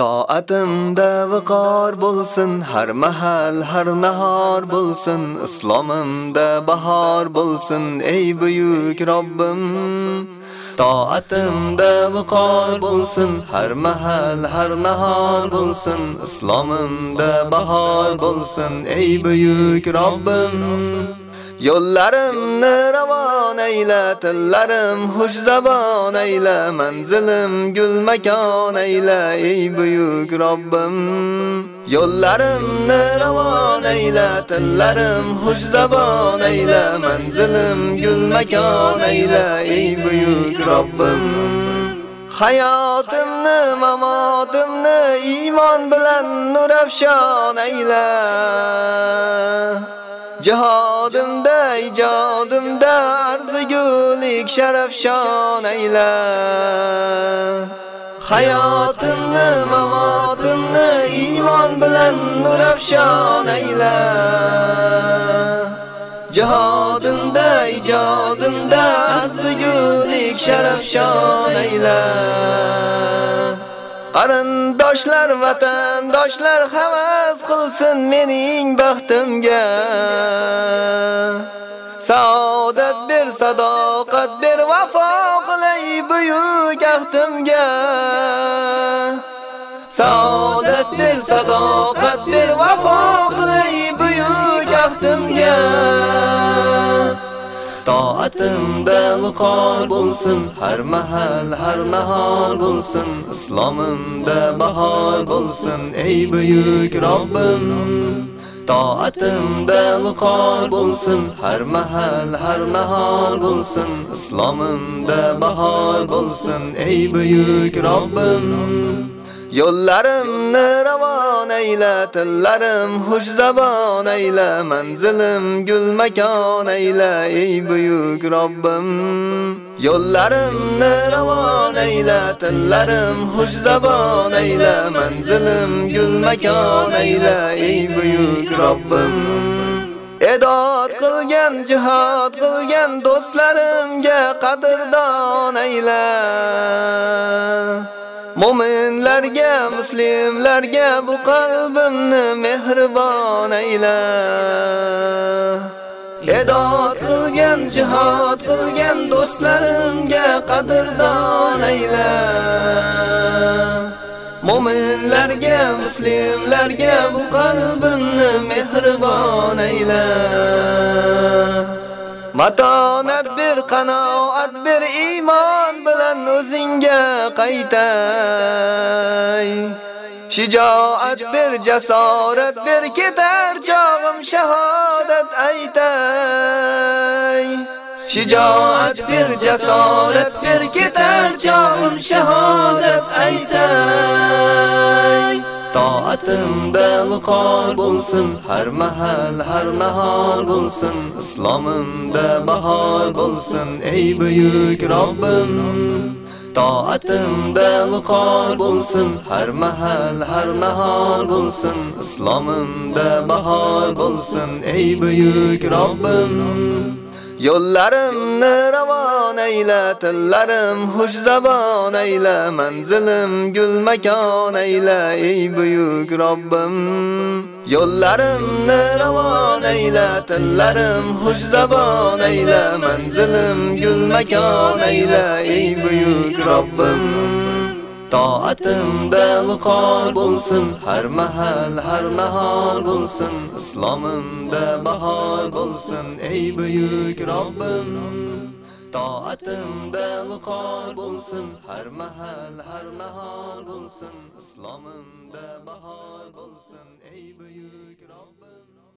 Toatimda viqor bo'lsin, har mahal, har nahor bo'lsin, islomimda bahor bo'lsin, ey buyuk Robbim. Toatimda viqor bo'lsin, har mahal, har nahor bo'lsin, islomimda bahor bo'lsin, ey buyuk Robbim. Yo'llarimni ravon ayla, tillarim xush zabon ayla, manzilim gul makon ayla, ey buyuk Robbim. Yo'llarimni ravon ayla, tillarim xush zabon ayla, manzilim gul makon ayla, ey buyuk Robbim. Hayotimni, mamotimni iymon bilan nur afshon ayla. Jihodimda, ijodimda arzigulik sharafshon ayla. Hayotimni, mamotimni iymon bilan nurafshon ayla. Jihodimda, ijodimda arzigulik sharafshon ayla. Qarindoshlar, vatandoshlar havas qilsin mening baxtimga. Toatimda viqor bo'lsin, har mahal, har nahor bo'lsin, islomimda bahor bo'lsin, ey buyuk Robbim. Toatimda viqor bo'lsin, har mahal, har nahor bo'lsin, islomimda bahor bo'lsin, ey buyuk Robbim. Yo'llarimni ravon ayla, tillarim xush zabon ayla, manzilim gul makon ayla, ey buyuk Robbim. Yo'llarimni ravon ayla, tillarim xush zabon ayla, manzilim gul makon ayla, ey buyuk Robbim. Edod qilgan, jihad qilgan do'stlarimga qadrdon ayla. Mo'minlarga, muslimlarga bu qalbimni mehribon ayla. Edot qilgan, jihad qilgan do'stlarimga qadrdon ayla. Mo'minlarga, muslimlarga bu qalbimni mehribon ayla. Matonat bir, qanoat bir, iymon bilan o'zingga qaytay. Shijoat bir, jasorat bir, ketar chog'im shahodat aytay. Shijoat bir, jasorat bir, ketar chog'im shahodat aytay. Toatimda viqor bo'lsin, har mahal, har nahor bo'lsin, islomimda bahor bo'lsin, ey buyuk Robbim. Toatimda viqor bo'lsin, har mahal, har nahor bo'lsin, islomimda bahor bo'lsin, ey buyuk Robbim. Yo'llarimni ravon ayla, tillarim xush zabon ayla, manzilim gul makon ayla, ey buyuk Robbim. Yo'llarimni ravon ayla, tillarim xush zabon ayla, manzilim gul makon ayla, ey buyuk Robbim. Toatimda viqor bo'lsin, har mahal, har nahor bo'lsin, islomimda bahor bo'lsin, ey buyuk Robbim. Toatimda viqor bo'lsin, har mahal, har nahor bo'lsin, islomimda bahor bo'lsin, ey buyuk Robbim.